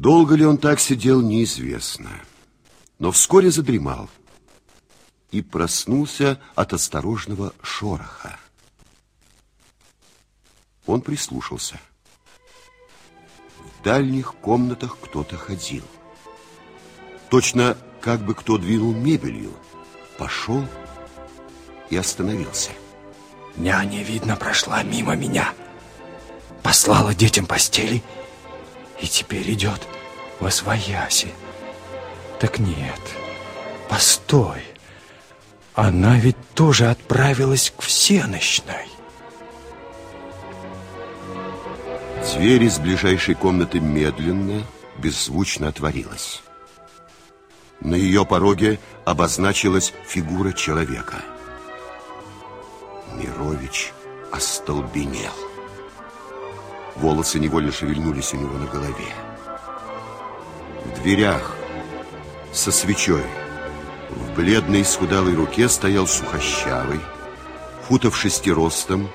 Долго ли он так сидел, неизвестно. Но вскоре задремал и проснулся от осторожного шороха. Он прислушался. В дальних комнатах кто-то ходил. Точно как бы кто двинул мебелью, пошел и остановился. Няня, видно, прошла мимо меня, послала детям постели и теперь идет во свояси. Так нет, постой, она ведь тоже отправилась к всеночной. Дверь из ближайшей комнаты медленно, беззвучно отворилась. На ее пороге обозначилась фигура человека. Мирович остолбенел. Волосы невольно шевельнулись у него на голове. В дверях со свечой в бледной исхудалой руке стоял сухощавый, футов шести ростом,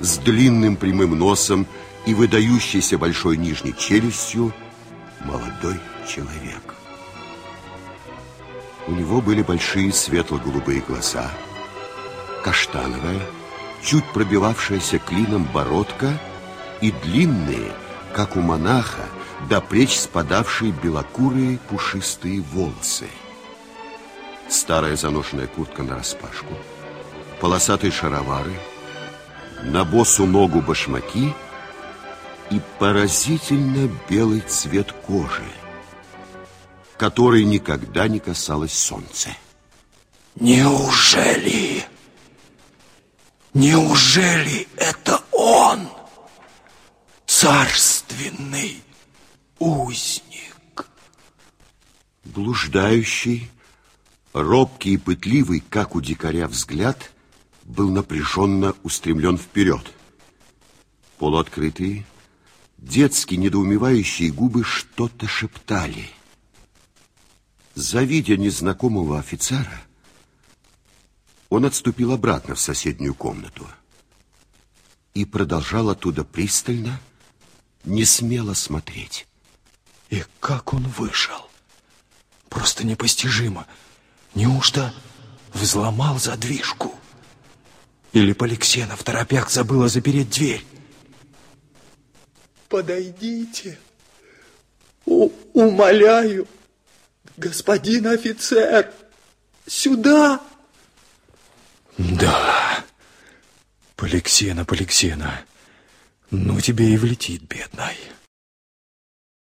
с длинным прямым носом и выдающейся большой нижней челюстью молодой человек. У него были большие светло-голубые глаза, каштановая, чуть пробивавшаяся клином бородка и длинные, как у монаха, до плеч спадавшие белокурые пушистые волосы. Старая заношенная куртка нараспашку, полосатые шаровары, на босу ногу башмаки и поразительно белый цвет кожи, который никогда не касалось солнца. Неужели? Неужели это он? Царственный узник. Блуждающий, робкий и пытливый, как у дикаря, взгляд был напряженно устремлен вперед. Полуоткрытые, детские недоумевающие губы что-то шептали. Завидя незнакомого офицера, он отступил обратно в соседнюю комнату и продолжал оттуда пристально, не смело смотреть. И как он вышел? Просто непостижимо. Неужто взломал задвижку? Или Поликсена в торопях забыла запереть дверь? Подойдите, У умоляю, господин офицер, сюда. Да, Поликсена, Поликсена, ну тебе и влетит, бедной.